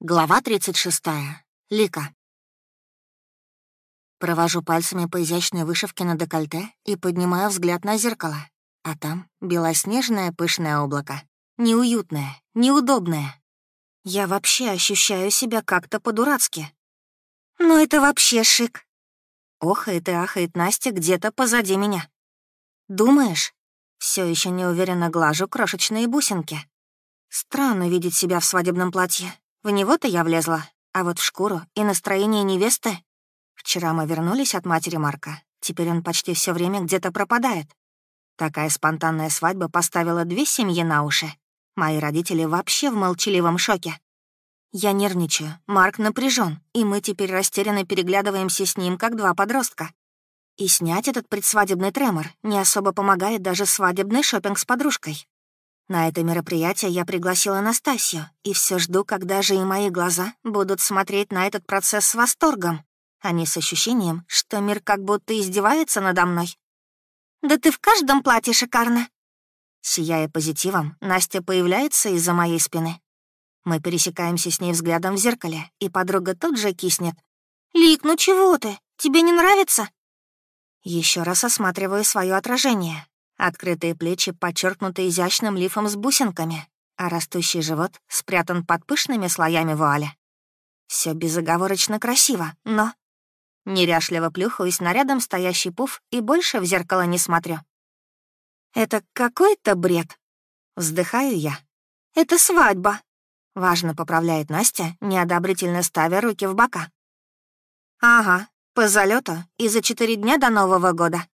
Глава 36. Лика. Провожу пальцами по изящной вышивке на декольте и поднимаю взгляд на зеркало. А там белоснежное пышное облако. Неуютное, неудобное. Я вообще ощущаю себя как-то по-дурацки. «Ну это вообще шик!» Охает и ахает Настя где-то позади меня. «Думаешь?» Все еще неуверенно глажу крошечные бусинки. Странно видеть себя в свадебном платье. В него-то я влезла, а вот в шкуру и настроение невесты. Вчера мы вернулись от матери Марка. Теперь он почти все время где-то пропадает. Такая спонтанная свадьба поставила две семьи на уши. Мои родители вообще в молчаливом шоке. Я нервничаю, Марк напряжен, и мы теперь растерянно переглядываемся с ним, как два подростка. И снять этот предсвадебный тремор не особо помогает даже свадебный шопинг с подружкой. На это мероприятие я пригласила Настасью, и все жду, когда же и мои глаза будут смотреть на этот процесс с восторгом, а не с ощущением, что мир как будто издевается надо мной. «Да ты в каждом платье шикарно!» Сияя позитивом, Настя появляется из-за моей спины. Мы пересекаемся с ней взглядом в зеркале, и подруга тут же киснет. «Лик, ну чего ты? Тебе не нравится?» Еще раз осматриваю свое отражение. Открытые плечи подчеркнуты изящным лифом с бусинками, а растущий живот спрятан под пышными слоями вуаля. Все безоговорочно красиво, но... Неряшливо плюхаюсь на рядом стоящий пуф и больше в зеркало не смотрю. «Это какой-то бред!» Вздыхаю я. «Это свадьба!» Важно поправляет Настя, неодобрительно ставя руки в бока. «Ага, по залету и за четыре дня до Нового года.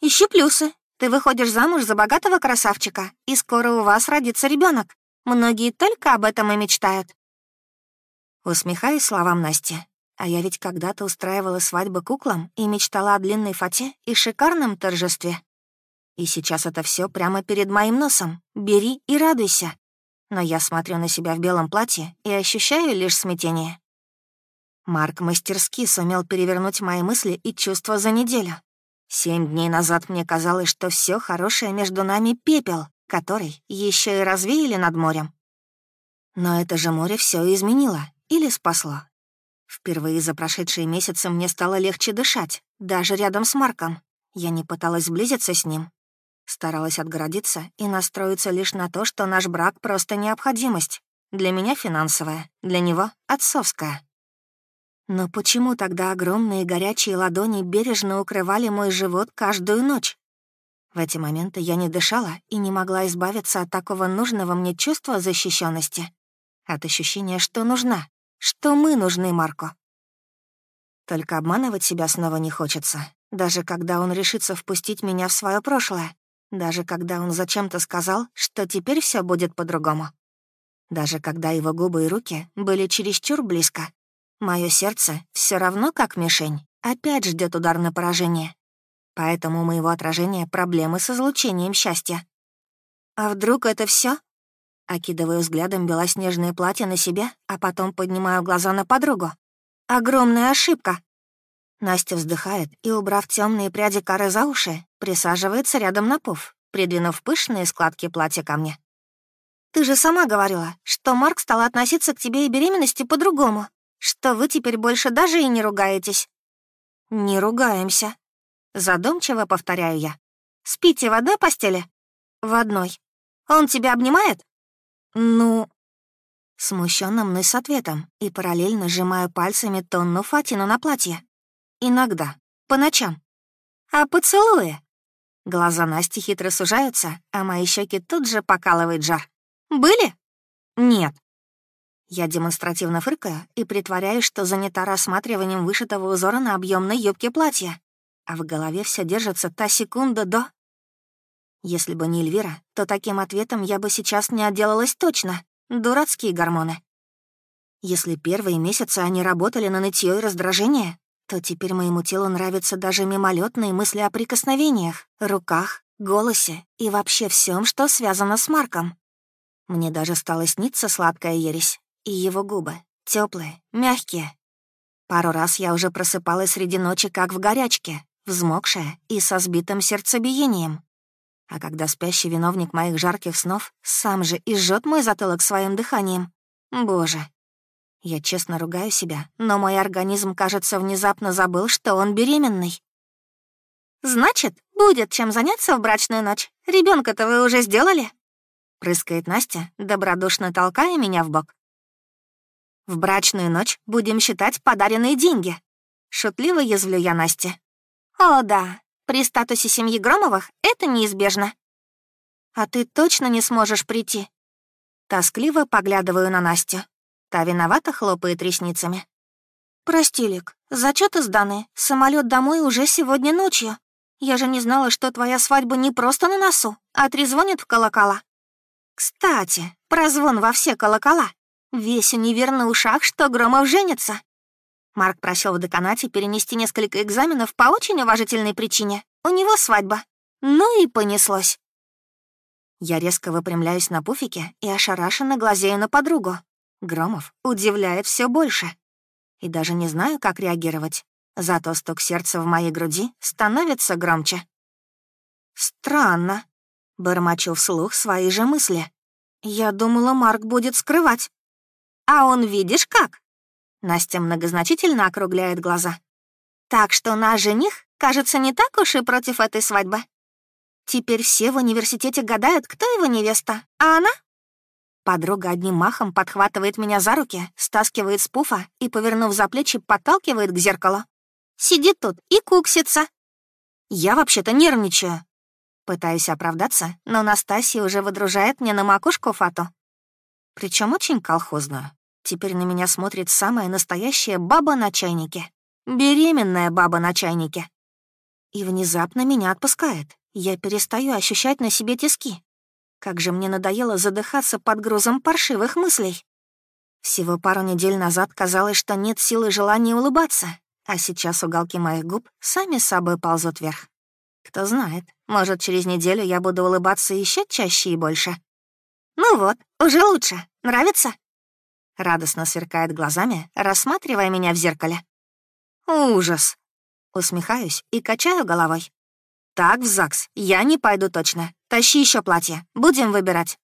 Ищи плюсы, ты выходишь замуж за богатого красавчика, и скоро у вас родится ребенок. Многие только об этом и мечтают. Усмехаюсь словам Насти. А я ведь когда-то устраивала свадьбы куклам и мечтала о длинной фате и шикарном торжестве. И сейчас это все прямо перед моим носом. Бери и радуйся. Но я смотрю на себя в белом платье и ощущаю лишь смятение. Марк мастерски сумел перевернуть мои мысли и чувства за неделю. Семь дней назад мне казалось, что все хорошее между нами — пепел, который еще и развеяли над морем. Но это же море все изменило или спасло. Впервые за прошедшие месяцы мне стало легче дышать, даже рядом с Марком. Я не пыталась сблизиться с ним. Старалась отгородиться и настроиться лишь на то, что наш брак — просто необходимость. Для меня финансовая, для него — отцовская. Но почему тогда огромные горячие ладони бережно укрывали мой живот каждую ночь? В эти моменты я не дышала и не могла избавиться от такого нужного мне чувства защищенности, от ощущения, что нужна, что мы нужны Марку. Только обманывать себя снова не хочется, даже когда он решится впустить меня в свое прошлое, даже когда он зачем-то сказал, что теперь все будет по-другому. Даже когда его губы и руки были чересчур близко, Мое сердце все равно как мишень, опять ждет удар на поражение. Поэтому у моего отражения проблемы с излучением счастья. А вдруг это все? Окидываю взглядом белоснежное платье на себе, а потом поднимаю глаза на подругу. Огромная ошибка. Настя вздыхает и, убрав темные пряди коры за уши, присаживается рядом на пуф, придвинув пышные складки платья ко мне. «Ты же сама говорила, что Марк стал относиться к тебе и беременности по-другому что вы теперь больше даже и не ругаетесь». «Не ругаемся», — задумчиво повторяю я. «Спите в одной постели?» «В одной. Он тебя обнимает?» «Ну...» Смущенно мной с ответом и параллельно сжимаю пальцами тонну фатину на платье. Иногда, по ночам. А поцелуи? Глаза Насти хитро сужаются, а мои щеки тут же покалывает жар. Были? Нет. Я демонстративно фыркаю и притворяюсь, что занята рассматриванием вышитого узора на объемной юбке платья. А в голове все держится та секунда до... Если бы не Эльвира, то таким ответом я бы сейчас не отделалась точно. Дурацкие гормоны. Если первые месяцы они работали на нытье и раздражение, то теперь моему телу нравятся даже мимолетные мысли о прикосновениях, руках, голосе и вообще всем, что связано с Марком. Мне даже стало сниться сладкая ересь, и его губы, теплые, мягкие. Пару раз я уже просыпалась среди ночи, как в горячке, взмокшая и со сбитым сердцебиением. А когда спящий виновник моих жарких снов сам же и жжет мой затылок своим дыханием, боже, Я честно ругаю себя, но мой организм, кажется, внезапно забыл, что он беременный. «Значит, будет чем заняться в брачную ночь. ребенка то вы уже сделали?» Прыскает Настя, добродушно толкая меня в бок. «В брачную ночь будем считать подаренные деньги». Шутливо язвлю я Насте. «О, да, при статусе семьи Громовых это неизбежно». «А ты точно не сможешь прийти?» Тоскливо поглядываю на Настю. Та виновата хлопает ресницами. «Прости, Лик, зачеты сданы. Самолет домой уже сегодня ночью. Я же не знала, что твоя свадьба не просто на носу, а трезвонит в колокола. Кстати, прозвон во все колокола. Весь универ на ушах, что Громов женится. Марк просил в деканате перенести несколько экзаменов по очень уважительной причине. У него свадьба. Ну и понеслось. Я резко выпрямляюсь на пуфике и ошарашенно глазею на подругу. Громов удивляет все больше. И даже не знаю, как реагировать. Зато стук сердца в моей груди становится громче. «Странно», — бормочу вслух свои же мысли. «Я думала, Марк будет скрывать». «А он видишь как?» Настя многозначительно округляет глаза. «Так что наш жених, кажется, не так уж и против этой свадьбы. Теперь все в университете гадают, кто его невеста, а она Подруга одним махом подхватывает меня за руки, стаскивает с пуфа и, повернув за плечи, подталкивает к зеркалу. Сидит тут и куксится. Я вообще-то нервничаю. Пытаюсь оправдаться, но Настасья уже выдружает мне на макушку фату. Причем очень колхозную. Теперь на меня смотрит самая настоящая баба на чайнике. Беременная баба на чайнике. И внезапно меня отпускает. Я перестаю ощущать на себе тиски. Как же мне надоело задыхаться под грузом паршивых мыслей. Всего пару недель назад казалось, что нет силы желания улыбаться, а сейчас уголки моих губ сами собой ползут вверх. Кто знает, может, через неделю я буду улыбаться еще чаще и больше. «Ну вот, уже лучше. Нравится?» Радостно сверкает глазами, рассматривая меня в зеркале. «Ужас!» Усмехаюсь и качаю головой. «Так, в ЗАГС, я не пойду точно. Тащи еще платье. Будем выбирать».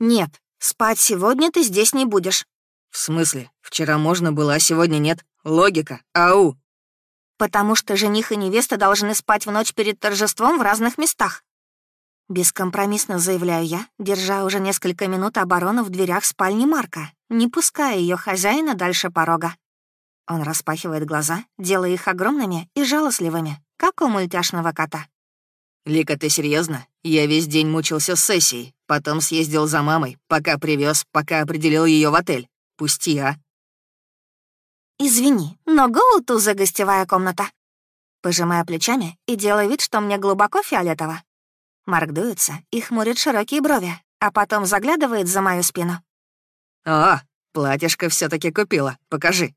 «Нет, спать сегодня ты здесь не будешь». «В смысле? Вчера можно было, а сегодня нет? Логика. Ау!» «Потому что жених и невеста должны спать в ночь перед торжеством в разных местах». Бескомпромиссно заявляю я, держа уже несколько минут оборону в дверях спальни Марка, не пуская ее хозяина дальше порога. Он распахивает глаза, делая их огромными и жалостливыми, как у мультяшного кота. «Лика, ты серьезно? Я весь день мучился с сессией, потом съездил за мамой, пока привез, пока определил ее в отель. Пусти, а?» «Извини, но Гоутуза гостевая комната». Пожимая плечами и делая вид, что мне глубоко фиолетово. Марк дуется и хмурит широкие брови, а потом заглядывает за мою спину. «А, платьишко все таки купила, покажи».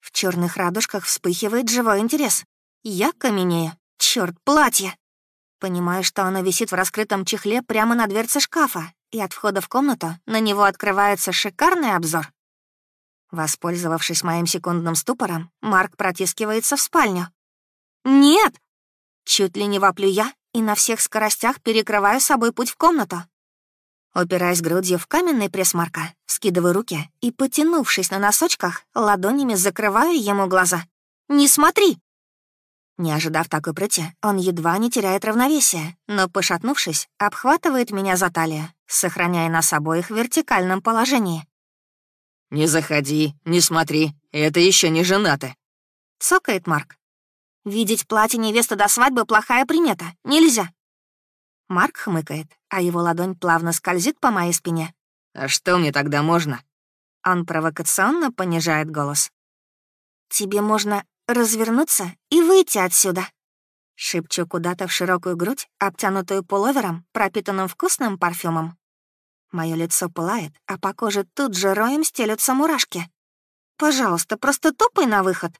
В черных радужках вспыхивает живой интерес. Я каменею. Черт, платье! Понимаю, что оно висит в раскрытом чехле прямо на дверце шкафа, и от входа в комнату на него открывается шикарный обзор. Воспользовавшись моим секундным ступором, Марк протискивается в спальню. «Нет!» Чуть ли не воплю я и на всех скоростях перекрываю собой путь в комнату. Упираясь грудью в каменный пресс Марка, скидываю руки и, потянувшись на носочках, ладонями закрываю ему глаза. «Не смотри!» Не ожидав такой прыти, он едва не теряет равновесие, но, пошатнувшись, обхватывает меня за талию, сохраняя нас обоих в вертикальном положении. «Не заходи, не смотри, это еще не женаты», — цокает Марк. «Видеть платье невесты до свадьбы — плохая примета, нельзя. Марк хмыкает, а его ладонь плавно скользит по моей спине. «А что мне тогда можно?» Он провокационно понижает голос. «Тебе можно развернуться и выйти отсюда». Шепчу куда-то в широкую грудь, обтянутую пуловером, пропитанным вкусным парфюмом. Мое лицо пылает, а по коже тут же роем стелются мурашки. «Пожалуйста, просто топай на выход.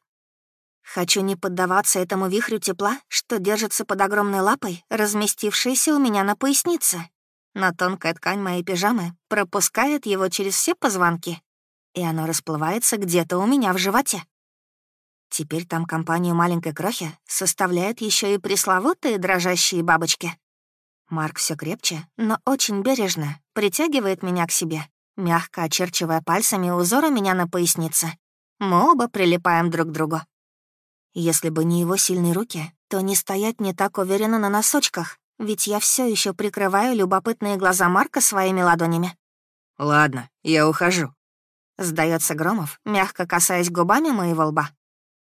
Хочу не поддаваться этому вихрю тепла, что держится под огромной лапой, разместившейся у меня на пояснице. Но тонкая ткань моей пижамы пропускает его через все позвонки, и оно расплывается где-то у меня в животе. Теперь там компанию маленькой крохи составляют еще и пресловутые дрожащие бабочки. Марк все крепче, но очень бережно притягивает меня к себе, мягко очерчивая пальцами узор у меня на пояснице. Мы оба прилипаем друг к другу. Если бы не его сильные руки, то не стоять не так уверенно на носочках, ведь я все еще прикрываю любопытные глаза Марка своими ладонями. «Ладно, я ухожу», — сдается Громов, мягко касаясь губами моего лба.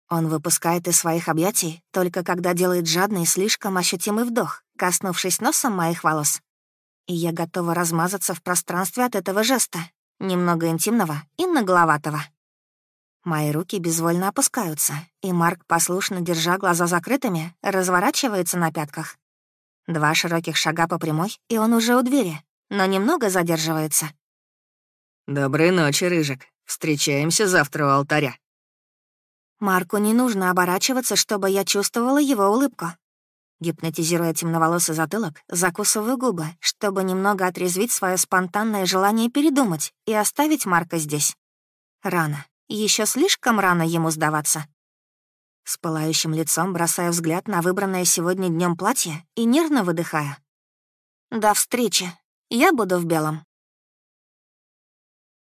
Он выпускает из своих объятий только когда делает жадный, слишком ощутимый вдох, коснувшись носом моих волос. И я готова размазаться в пространстве от этого жеста, немного интимного и нагловатого. Мои руки безвольно опускаются, и Марк, послушно держа глаза закрытыми, разворачивается на пятках. Два широких шага по прямой, и он уже у двери, но немного задерживается. «Доброй ночи, Рыжик. Встречаемся завтра у алтаря». Марку не нужно оборачиваться, чтобы я чувствовала его улыбку. Гипнотизируя темноволосый затылок, закусываю губы, чтобы немного отрезвить свое спонтанное желание передумать и оставить Марка здесь. Рано. Еще слишком рано ему сдаваться. С пылающим лицом бросаю взгляд на выбранное сегодня днем платье и нервно выдыхаю. «До встречи. Я буду в белом».